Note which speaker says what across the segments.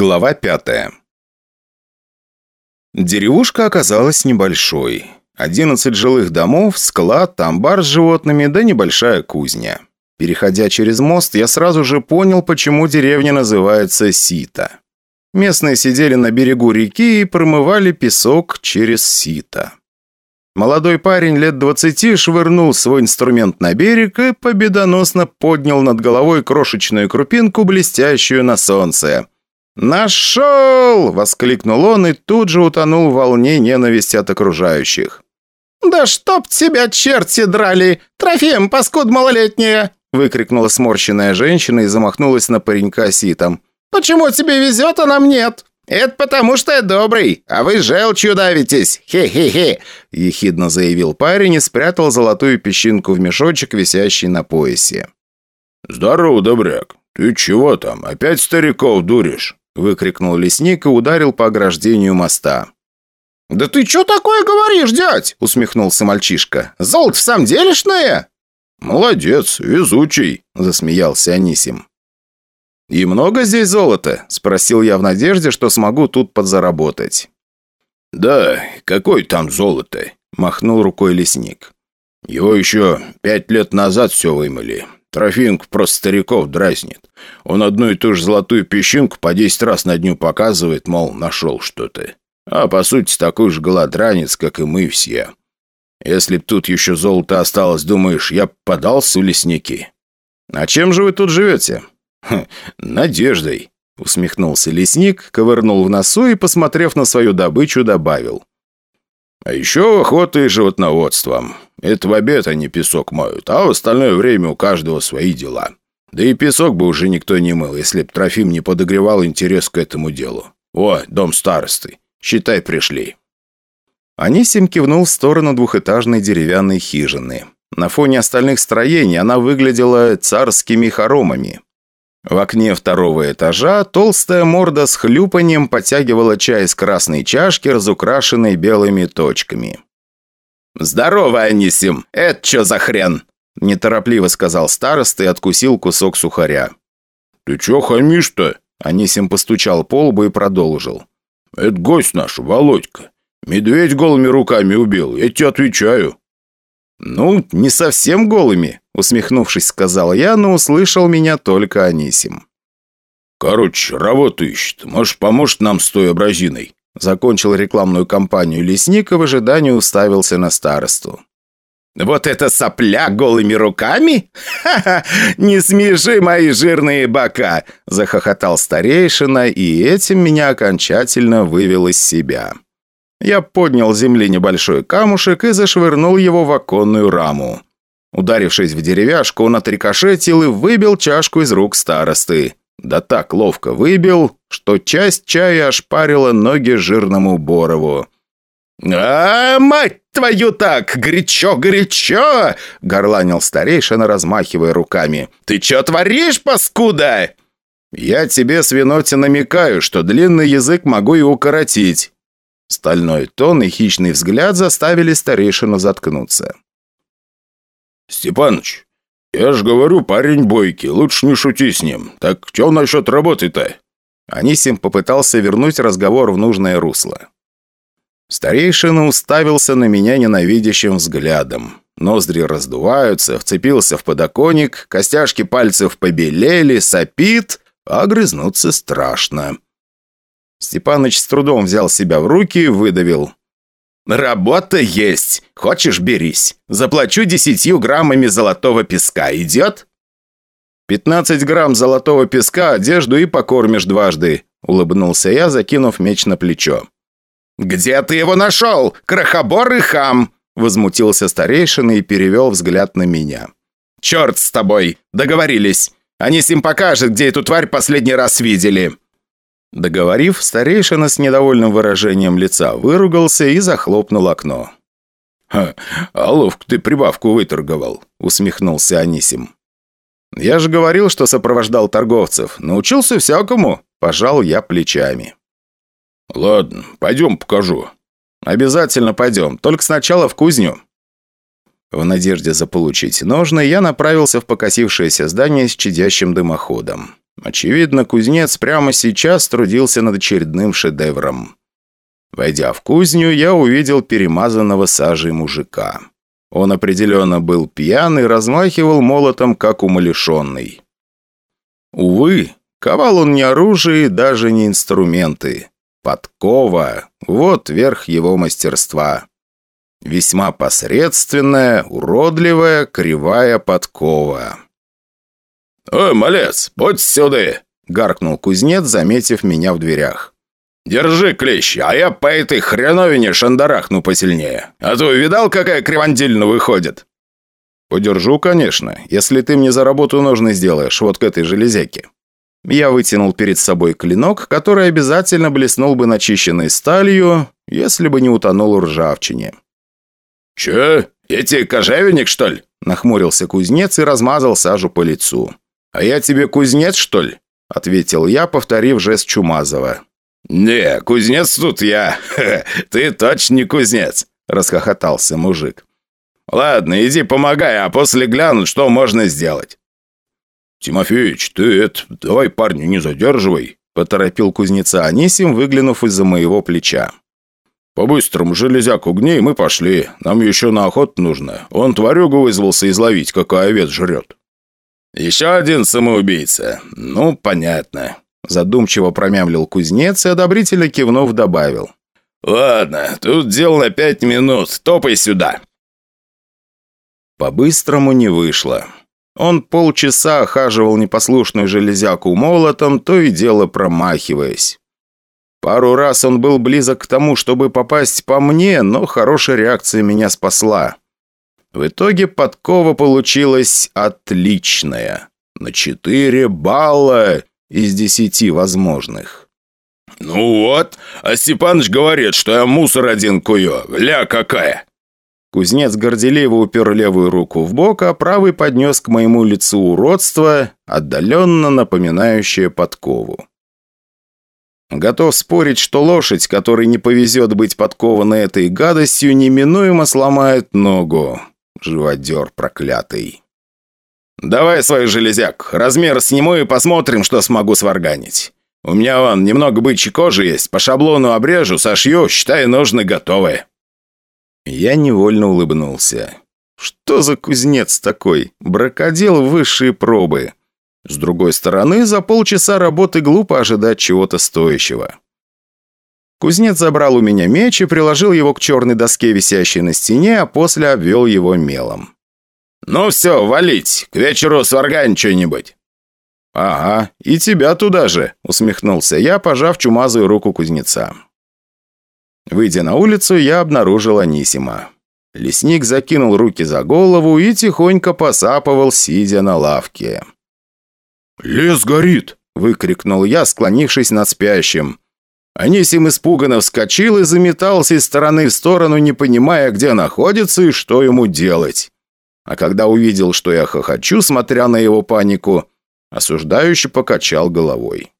Speaker 1: Глава пятая Деревушка оказалась небольшой. Одиннадцать жилых домов, склад, амбар с животными, да небольшая кузня. Переходя через мост, я сразу же понял, почему деревня называется Сита. Местные сидели на берегу реки и промывали песок через сито. Молодой парень лет двадцати швырнул свой инструмент на берег и победоносно поднял над головой крошечную крупинку, блестящую на солнце. «Нашел!» – воскликнул он и тут же утонул в волне ненависти от окружающих.
Speaker 2: «Да чтоб тебя черти драли! Трофеем, паскуд малолетняя!» – выкрикнула сморщенная женщина и замахнулась на паренька ситом. «Почему тебе везет, а нам нет?» «Это потому, что я добрый, а вы желчью давитесь! Хе-хе-хе!» – ехидно заявил парень и спрятал золотую песчинку в мешочек, висящий на поясе.
Speaker 3: «Здорово, добряк! Ты чего там, опять стариков дуришь?» Выкрикнул лесник и ударил по ограждению моста.
Speaker 2: «Да ты что такое говоришь, дядь?» – усмехнулся мальчишка. «Золото в самом делешное?»
Speaker 3: «Молодец, везучий», – засмеялся Анисим.
Speaker 1: «И много здесь золота?» – спросил я в надежде, что смогу тут подзаработать.
Speaker 3: «Да, какой там золото?» – махнул рукой лесник. «Его еще пять лет назад все вымыли. Трофимка просто стариков дразнит. Он одну и ту же золотую песчинку по десять раз на дню показывает, мол, нашел что-то. А по сути такой же голодранец, как и мы все. Если б тут еще золото осталось, думаешь, я подался в лесники?
Speaker 1: А чем же вы тут живете?
Speaker 3: Хм, надеждой,
Speaker 1: усмехнулся лесник, ковырнул в носу и, посмотрев на свою добычу, добавил.
Speaker 3: А еще охотой и животноводством. Это в обед они песок моют, а в остальное время у каждого свои дела. Да и песок бы уже никто не мыл, если б Трофим не подогревал интерес к этому делу. О, дом старосты. Считай, пришли».
Speaker 1: Анисим кивнул в сторону двухэтажной деревянной хижины. На фоне остальных строений она выглядела царскими хоромами. В окне второго этажа толстая морда с хлюпанием подтягивала чай из красной чашки, разукрашенной белыми точками.
Speaker 2: «Здорово, Анисим! Это что за хрен?»
Speaker 1: Неторопливо сказал староста и откусил кусок сухаря.
Speaker 3: «Ты чё хамишь-то?»
Speaker 1: Анисим постучал по лбу и продолжил.
Speaker 3: «Это гость наш, Володька. Медведь голыми руками убил, я тебе отвечаю».
Speaker 1: «Ну, не совсем голыми», — усмехнувшись, сказал я, но услышал меня только Анисим.
Speaker 3: «Короче, работу ищет. Может, поможет нам с той абразиной?»
Speaker 1: Закончил рекламную кампанию лесник и в ожидании уставился на старосту.
Speaker 2: «Вот это сопля голыми руками? Ха-ха! Не смеши мои жирные бока!» Захохотал старейшина, и этим меня окончательно вывел из себя. Я поднял с земли небольшой камушек и зашвырнул его в оконную раму. Ударившись в деревяшку, он отрикошетил и выбил чашку из рук старосты. Да так ловко выбил, что часть чая ошпарила ноги жирному Борову. «А, мать твою так! Горячо-горячо!» — горланил старейшина, размахивая руками. «Ты чё творишь, паскуда?» «Я тебе, свиноте, намекаю, что длинный язык могу и укоротить». Стальной тон и хищный взгляд заставили старейшину заткнуться.
Speaker 3: «Степаныч, я ж говорю, парень бойкий, лучше не шути с ним. Так что насчет работы-то?»
Speaker 1: Анисим попытался вернуть разговор в нужное русло. Старейшина уставился на меня ненавидящим взглядом. Ноздри раздуваются, вцепился в подоконник, костяшки пальцев побелели, сопит, а грызнуться страшно. Степаныч с трудом взял себя в руки и выдавил. «Работа есть. Хочешь, берись. Заплачу десятью граммами золотого песка. Идет?» «Пятнадцать грамм золотого песка, одежду и покормишь дважды», — улыбнулся я, закинув меч на плечо. «Где ты его нашел? Крохобор и хам!» Возмутился старейшина и перевел взгляд на меня. «Черт с тобой! Договорились! Они с ним покажут, где эту тварь последний раз видели!» Договорив, старейшина с недовольным выражением лица выругался и захлопнул окно.
Speaker 3: «Ха, а ловко ты прибавку выторговал», — усмехнулся Анисим.
Speaker 1: «Я же говорил, что сопровождал торговцев. Научился всякому», — пожал я плечами.
Speaker 3: «Ладно, пойдем покажу».
Speaker 1: «Обязательно пойдем, только сначала в кузню». В надежде заполучить ножны, я направился в покосившееся здание с чадящим дымоходом. Очевидно, кузнец прямо сейчас трудился над очередным шедевром. Войдя в кузню, я увидел перемазанного сажей мужика. Он определенно был пьян и размахивал молотом, как умалишенный. Увы, ковал он не оружие, даже не инструменты. Подкова – вот верх его мастерства. Весьма посредственная, уродливая, кривая подкова.
Speaker 3: «Ой, малец, будь сюда!» – гаркнул кузнец, заметив меня в дверях. «Держи клещ, а я по этой хреновине шандарахну посильнее. А то видал, какая кривандильна выходит?»
Speaker 1: «Подержу, конечно, если ты мне за работу нужно сделаешь, вот к этой железяке». Я вытянул перед собой клинок, который обязательно блеснул бы начищенной сталью, если бы не утонул в ржавчине.
Speaker 3: «Че? Тебе кожевенник, что ли?»
Speaker 1: Нахмурился кузнец и размазал сажу по лицу. «А я тебе кузнец, что ли?» Ответил я, повторив жест Чумазова.
Speaker 3: «Не, кузнец тут я. Ты точно не кузнец», – расхохотался мужик. «Ладно, иди помогай, а после глянуть, что можно сделать».
Speaker 2: «Тимофеич, ты это, давай парня не задерживай», – поторопил кузнеца Анисим, выглянув из-за моего плеча. «По-быстрому железяку гней мы пошли. Нам еще на охоту нужно. Он тварюгу вызвался изловить, какой овец жрет».
Speaker 3: «Еще один самоубийца. Ну, понятно».
Speaker 1: Задумчиво промямлил кузнец и одобрительно кивнув добавил.
Speaker 3: «Ладно, тут дело на пять минут. Топай сюда».
Speaker 1: По-быстрому не вышло. Он полчаса охаживал непослушную железяку молотом, то и дело промахиваясь. Пару раз он был близок к тому, чтобы попасть по мне, но хорошая реакция меня спасла. В итоге подкова получилась отличная. На 4 балла из 10 возможных.
Speaker 3: «Ну вот, а Степаныч говорит, что я мусор один кую. Ля какая!»
Speaker 1: Кузнец горделиво упер левую руку в бок, а правый поднес к моему лицу уродство, отдаленно напоминающее подкову. Готов спорить, что лошадь, которой не повезет быть подкованной этой гадостью, неминуемо сломает ногу. Живодер проклятый.
Speaker 3: «Давай свой железяк. Размер сниму и посмотрим, что смогу сварганить. У меня вон немного бычьей кожи есть. По шаблону обрежу, сошью, считай, ножны готовы».
Speaker 1: Я невольно улыбнулся. Что за кузнец такой? Бракодел высшие пробы. С другой стороны, за полчаса работы глупо ожидать чего-то стоящего. Кузнец забрал у меня меч и приложил его к черной доске, висящей на стене, а после обвел его мелом.
Speaker 3: «Ну все, валить! К вечеру сваргань что-нибудь!»
Speaker 1: «Ага, и тебя туда же!» – усмехнулся я, пожав чумазую руку кузнеца. Выйдя на улицу, я обнаружил Анисима. Лесник закинул руки за голову и тихонько посапывал, сидя на лавке.
Speaker 2: «Лес горит!» – выкрикнул я, склонившись над спящим. Анисим испуганно вскочил и заметался из стороны в сторону, не понимая, где находится и что ему делать. А когда увидел, что я хохочу, смотря на его панику, осуждающе покачал головой.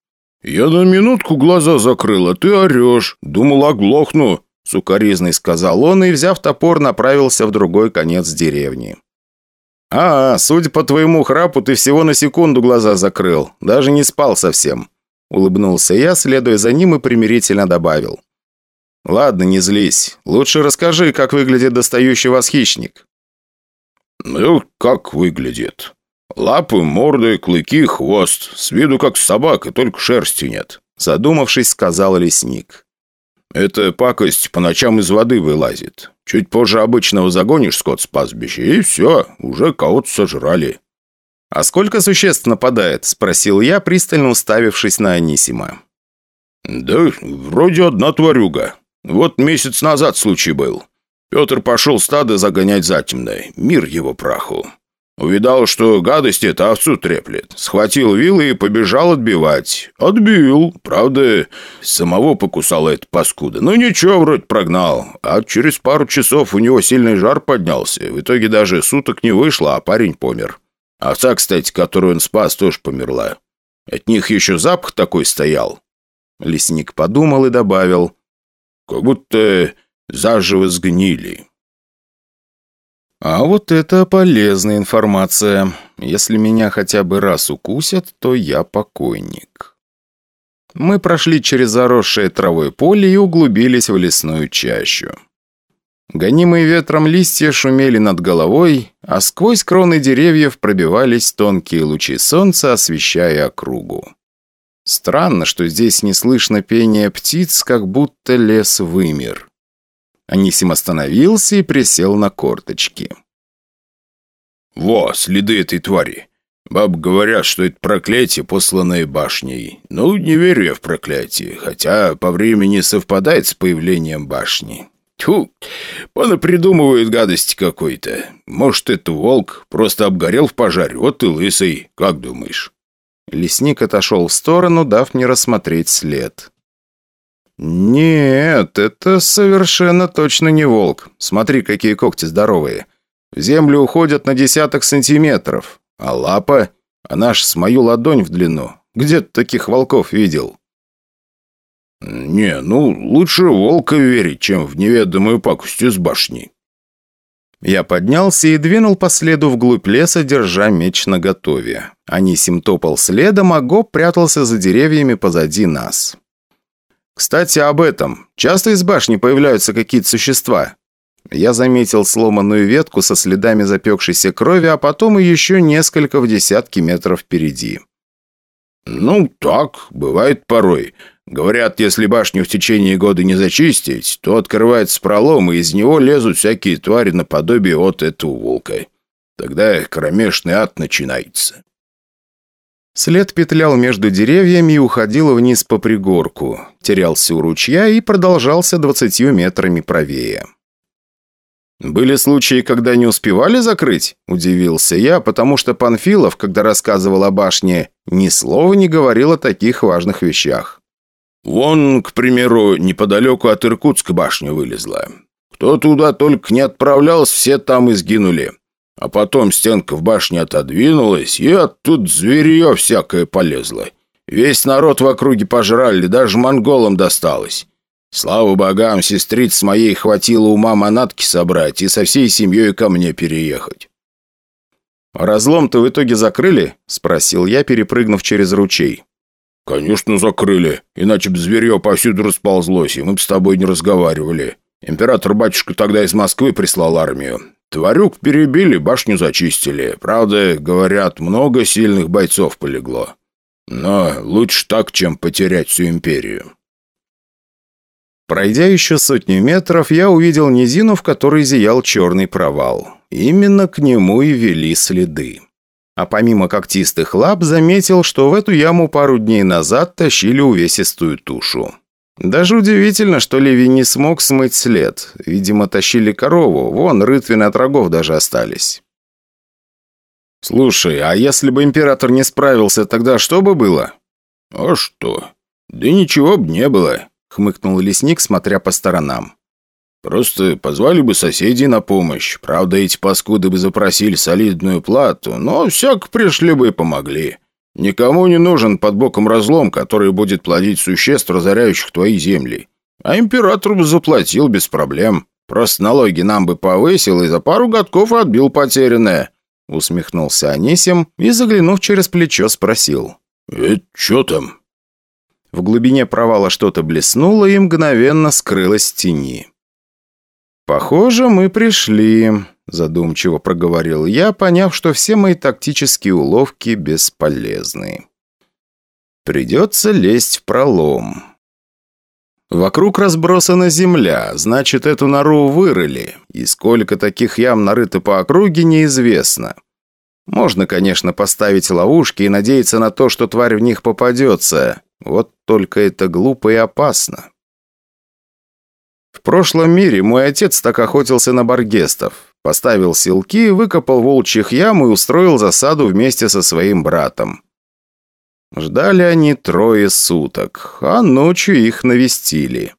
Speaker 3: «Я на минутку глаза закрыл, а ты орешь. Думал, оглохну», — сукоризный сказал он и, взяв топор, направился в другой конец деревни.
Speaker 1: «А, судя по твоему храпу, ты всего на секунду глаза закрыл. Даже не спал совсем». Улыбнулся я, следуя за ним и примирительно добавил. «Ладно, не злись. Лучше расскажи, как выглядит достающий вас хищник».
Speaker 3: «Ну, как выглядит? Лапы, морды, клыки, хвост. С виду как собака, только шерсти нет», задумавшись, сказал лесник. «Эта пакость по ночам из воды вылазит. Чуть позже обычного загонишь скот с пастбища, и все, уже кого-то сожрали».
Speaker 1: «А сколько существ нападает?» – спросил я, пристально уставившись на Анисима.
Speaker 3: «Да вроде одна тварюга. Вот месяц назад случай был. Петр пошел стадо загонять затемной. Мир его праху. Увидал, что гадость это овцу треплет. Схватил вилы и побежал отбивать. Отбил. Правда, самого покусала эта паскуда. Ну ничего, вроде прогнал. А через пару часов у него сильный жар поднялся. В итоге даже суток не вышло, а парень помер. Овца, кстати, которую он спас, тоже померла. От них еще запах такой стоял.
Speaker 1: Лесник подумал и добавил.
Speaker 3: Как будто заживо сгнили.
Speaker 1: А вот это полезная информация. Если меня хотя бы раз укусят, то я покойник. Мы прошли через заросшее травой поле и углубились в лесную чащу. Гонимые ветром листья шумели над головой, а сквозь кроны деревьев пробивались тонкие лучи солнца, освещая округу. Странно, что здесь не слышно пения птиц, как будто лес вымер. Анисим остановился и присел на корточки.
Speaker 3: «Во, следы этой твари. Баб говорят, что это проклятие, посланное башней. Ну, не верю я в проклятие, хотя по времени совпадает с появлением башни. Тьфу, придумывает гадости какой-то. Может, это волк, просто обгорел в пожаре, вот ты лысый, как думаешь?»
Speaker 1: Лесник отошел в сторону, дав мне рассмотреть след. «Нет, это совершенно точно не волк. Смотри, какие когти здоровые. В землю уходят на десяток сантиметров. А лапа? Она ж с мою ладонь в длину. Где ты таких волков видел?»
Speaker 3: «Не, ну, лучше волка верить, чем в неведомую пакость из башни».
Speaker 1: Я поднялся и двинул по следу вглубь леса, держа меч наготове. Анисим топал следом, а Гоб прятался за деревьями позади нас. «Кстати, об этом. Часто из башни появляются какие-то существа?» Я заметил сломанную ветку со следами запекшейся крови, а потом и еще несколько в десятки метров впереди.
Speaker 3: «Ну, так, бывает порой. Говорят, если башню в течение года не зачистить, то открывается пролом, и из него лезут всякие твари наподобие от этого волка. Тогда кромешный ад начинается».
Speaker 1: След петлял между деревьями и уходил вниз по пригорку, терялся у ручья и продолжался двадцатью метрами правее. «Были случаи, когда не успевали закрыть?» – удивился я, потому что Панфилов, когда рассказывал о башне, ни слова не говорил о таких важных вещах.
Speaker 3: «Вон, к примеру, неподалеку от Иркутска башня вылезла. Кто туда только не отправлялся, все там и сгинули. А потом стенка в башне отодвинулась, и оттуда зверье всякое полезло. Весь народ в округе пожрали, даже монголам досталось. Слава богам, сестриц моей хватило ума манатки собрать и со всей семьей ко мне переехать.
Speaker 1: «Разлом-то в итоге закрыли?» – спросил я, перепрыгнув через ручей.
Speaker 3: «Конечно закрыли, иначе бы зверье повсюду расползлось, и мы бы с тобой не разговаривали. Император-батюшка тогда из Москвы прислал армию. Тварюк перебили, башню зачистили. Правда, говорят, много сильных бойцов полегло. Но лучше так, чем потерять всю империю.
Speaker 1: Пройдя еще сотни метров, я увидел низину, в которой зиял черный провал. Именно к нему и вели следы. А помимо когтистых лап, заметил, что в эту яму пару дней назад тащили увесистую тушу. Даже удивительно, что Леви не смог смыть след. Видимо, тащили корову. Вон, рытвины от рогов даже остались. «Слушай, а если бы император не справился, тогда что бы было?»
Speaker 3: «А что? Да ничего бы не было», — хмыкнул лесник, смотря по сторонам. «Просто позвали бы соседей на помощь. Правда, эти паскуды бы запросили солидную плату, но всяк пришли бы и помогли. Никому не нужен под боком разлом, который будет плодить существ, разоряющих твои земли. А император бы заплатил без проблем. Просто налоги нам бы повысил и за пару годков отбил потерянное».
Speaker 1: Усмехнулся Анисим и, заглянув через плечо, спросил.
Speaker 3: «Это что там?»
Speaker 1: В глубине провала что-то блеснуло и мгновенно скрылось в тени. «Похоже, мы пришли», задумчиво проговорил я, поняв, что все мои тактические уловки бесполезны. Придется лезть в пролом. Вокруг разбросана земля, значит, эту нору вырыли, и сколько таких ям нарыто по округе, неизвестно. Можно, конечно, поставить ловушки и надеяться на то, что тварь в них попадется, вот только это глупо и опасно. В прошлом мире мой отец так охотился на баргестов. Поставил селки, выкопал волчьих ям и устроил засаду вместе со своим братом. Ждали они трое суток, а ночью их навестили.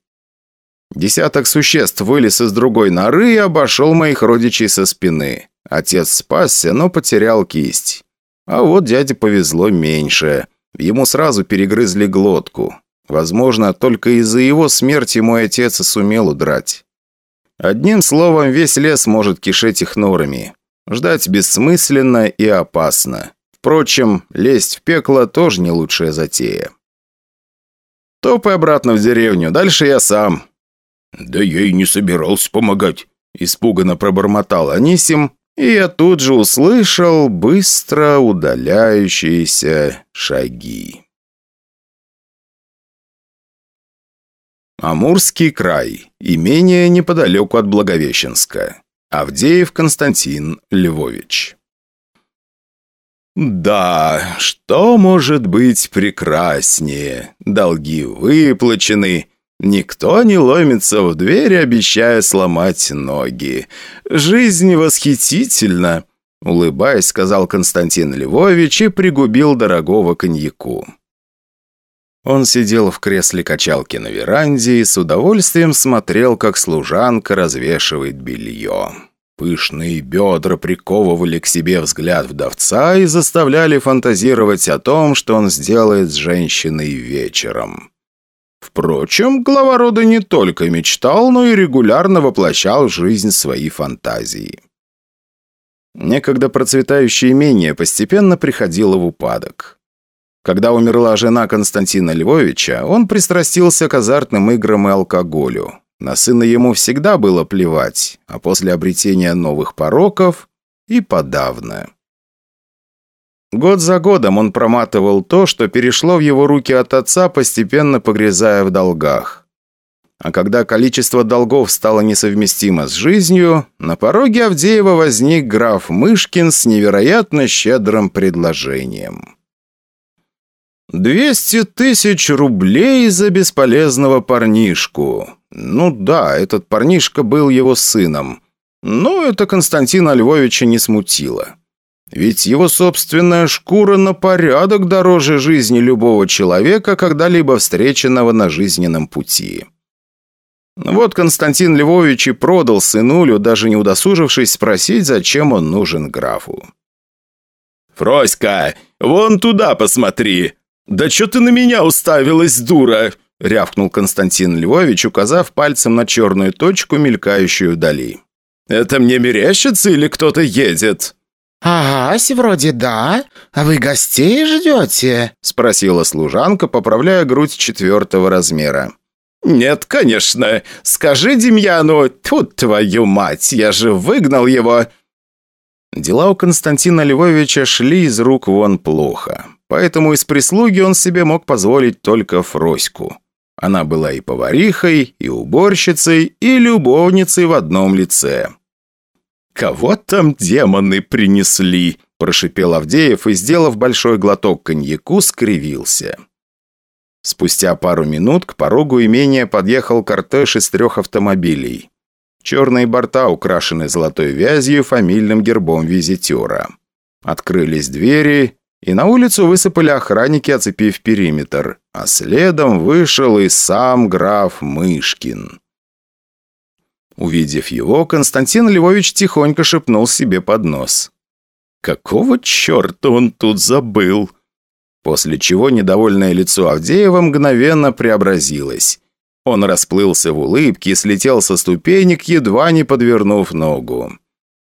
Speaker 1: Десяток существ вылез из другой норы и обошел моих родичей со спины. Отец спасся, но потерял кисть. А вот дяде повезло меньше. Ему сразу перегрызли глотку. Возможно, только из-за его смерти мой отец и сумел удрать. Одним словом, весь лес может кишеть их норами. Ждать бессмысленно и опасно. Впрочем, лезть в пекло тоже не лучшая затея. Топай обратно в деревню, дальше я сам».
Speaker 3: «Да я и не собирался помогать», –
Speaker 1: испуганно пробормотал Анисим, и я тут же услышал быстро удаляющиеся шаги. Амурский край. Имение неподалеку от Благовещенска. Авдеев Константин Львович. Да, что может быть прекраснее? Долги выплачены, никто не ломится в дверь, обещая сломать ноги. Жизнь восхитительна, улыбаясь, сказал Константин Львович и пригубил дорогого коньяку. Он сидел в кресле качалки на веранде и с удовольствием смотрел, как служанка развешивает белье. Пышные бедра приковывали к себе взгляд вдовца и заставляли фантазировать о том, что он сделает с женщиной вечером. Впрочем, глава рода не только мечтал, но и регулярно воплощал в жизнь свои фантазии. Некогда процветающее имение постепенно приходило в упадок. Когда умерла жена Константина Львовича, он пристрастился к азартным играм и алкоголю. На сына ему всегда было плевать, а после обретения новых пороков и подавно. Год за годом он проматывал то, что перешло в его руки от отца, постепенно погрязая в долгах. А когда количество долгов стало несовместимо с жизнью, на пороге Авдеева возник граф Мышкин с невероятно щедрым предложением. «Двести тысяч рублей за бесполезного парнишку. Ну да, этот парнишка был его сыном. Но это Константина Львовича не смутило. Ведь его собственная шкура на порядок дороже жизни любого человека, когда-либо встреченного на жизненном пути». Вот Константин Львович и продал сынулю, даже не удосужившись спросить, зачем он нужен графу.
Speaker 3: «Фроська, вон туда посмотри!» «Да что ты на меня уставилась, дура?» – рявкнул Константин Львович, указав пальцем на черную точку, мелькающую вдали. «Это мне мерещится или кто-то едет?»
Speaker 4: «Агась, вроде да. А вы гостей ждете?»
Speaker 1: – спросила служанка, поправляя грудь четвертого размера.
Speaker 3: «Нет, конечно. Скажи Демьяну, тут твою мать, я же выгнал его!»
Speaker 1: Дела у Константина Львовича шли из рук вон плохо. Поэтому из прислуги он себе мог позволить только Фроську. Она была и поварихой, и уборщицей, и любовницей в одном лице.
Speaker 3: «Кого там демоны принесли?» – прошипел Авдеев и, сделав большой глоток коньяку, скривился.
Speaker 1: Спустя пару минут к порогу имения подъехал кортеж из трех автомобилей. Черные борта украшены золотой вязью фамильным гербом визитера. Открылись двери, и на улицу высыпали охранники, оцепив периметр, а следом вышел и сам граф Мышкин. Увидев его, Константин Львович тихонько шепнул себе под нос. «Какого черта он тут забыл?» После чего недовольное лицо Авдеева мгновенно преобразилось. Он расплылся в улыбке и слетел со ступенек, едва не подвернув ногу.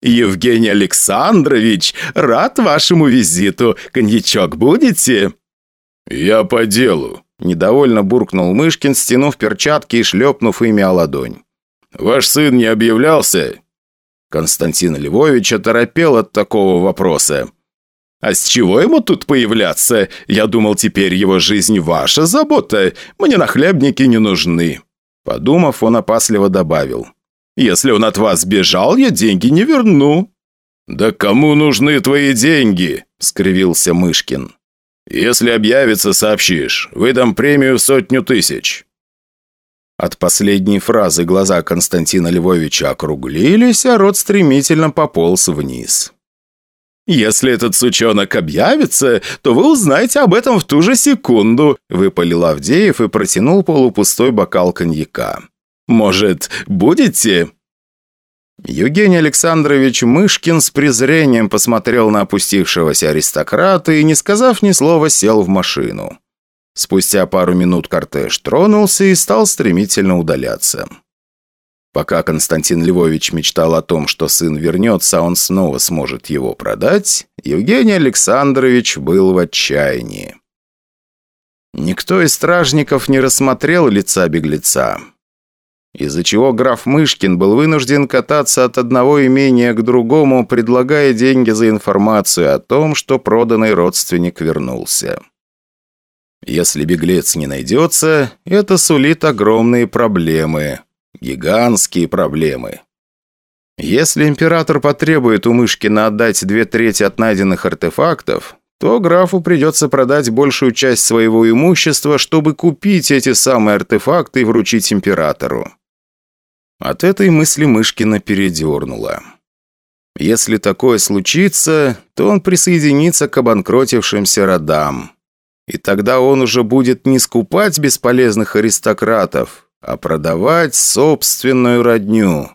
Speaker 3: «Евгений Александрович, рад вашему визиту. Коньячок будете?»
Speaker 1: «Я по делу», – недовольно буркнул Мышкин, стянув перчатки и шлепнув ими о ладонь. «Ваш сын не объявлялся?» Константин Львович оторопел от такого вопроса.
Speaker 3: «А с чего ему тут появляться? Я думал, теперь его жизнь ваша забота. Мне нахлебники не нужны».
Speaker 1: Подумав, он опасливо добавил.
Speaker 3: Если он от вас бежал, я деньги не верну».
Speaker 1: «Да кому нужны твои деньги?» – скривился Мышкин. «Если объявится, сообщишь. Выдам премию в сотню тысяч». От последней фразы глаза Константина Львовича округлились, а рот стремительно пополз вниз.
Speaker 3: «Если этот сучонок объявится, то вы узнаете об этом в ту же секунду», – выпалил Авдеев и протянул полупустой бокал коньяка. Может, будете?»
Speaker 1: Евгений Александрович Мышкин с презрением посмотрел на опустившегося аристократа и, не сказав ни слова, сел в машину. Спустя пару минут кортеж тронулся и стал стремительно удаляться. Пока Константин Львович мечтал о том, что сын вернется, а он снова сможет его продать, Евгений Александрович был в отчаянии. Никто из стражников не рассмотрел лица беглеца, из-за чего граф Мышкин был вынужден кататься от одного имения к другому, предлагая деньги за информацию о том, что проданный родственник вернулся. Если беглец не найдется, это сулит огромные проблемы. Гигантские проблемы. Если император потребует у Мышкина отдать две трети от найденных артефактов, то графу придется продать большую часть своего имущества, чтобы купить эти самые артефакты и вручить императору. От этой мысли Мышкина передернула. Если такое случится, то он присоединится к обанкротившимся родам. И тогда он уже будет не скупать бесполезных аристократов, а продавать собственную родню.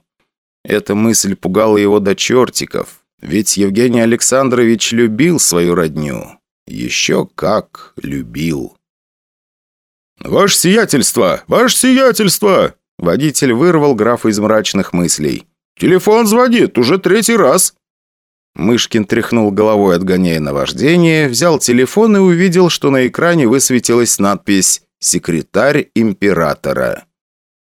Speaker 1: Эта мысль пугала его до чертиков, ведь Евгений Александрович любил свою родню. Еще как любил.
Speaker 3: «Ваше сиятельство! Ваше сиятельство!»
Speaker 1: Водитель вырвал графа из мрачных мыслей.
Speaker 3: «Телефон звонит, уже третий раз!»
Speaker 1: Мышкин тряхнул головой, отгоняя наваждение, взял телефон и увидел, что на экране высветилась надпись «Секретарь императора».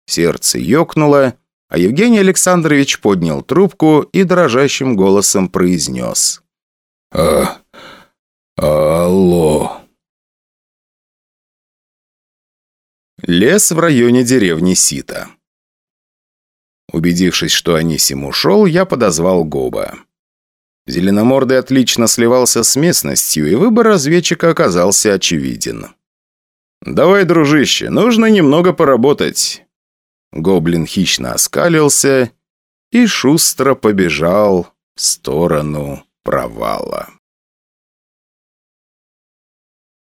Speaker 1: Сердце ёкнуло, а Евгений Александрович поднял трубку и дрожащим голосом произнес.
Speaker 3: «А... алло...»
Speaker 1: Лес в районе деревни Сита. Убедившись, что Анисим ушел, я подозвал Гоба. Зеленомордый отлично сливался с местностью, и выбор разведчика оказался очевиден. «Давай, дружище, нужно немного поработать». Гоблин хищно оскалился и шустро побежал в сторону провала.